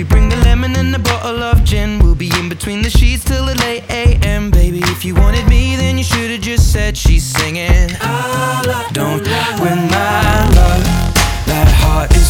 Baby, bring the lemon and a bottle of gin. We'll be in between the sheets till the late AM. Baby, if you wanted me, then you should've just said she's singing. Don't win my love. That heart is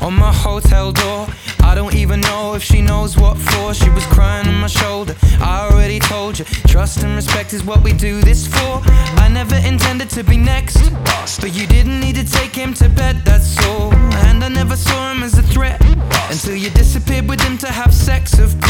On my hotel door, I don't even know if she knows what for. She was crying on my shoulder. I already told you, trust and respect is what we do this for. I never intended to be next, but you didn't need to take him to bed, that's all. And I never saw him as a threat until you disappeared with him to have sex, of course.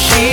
she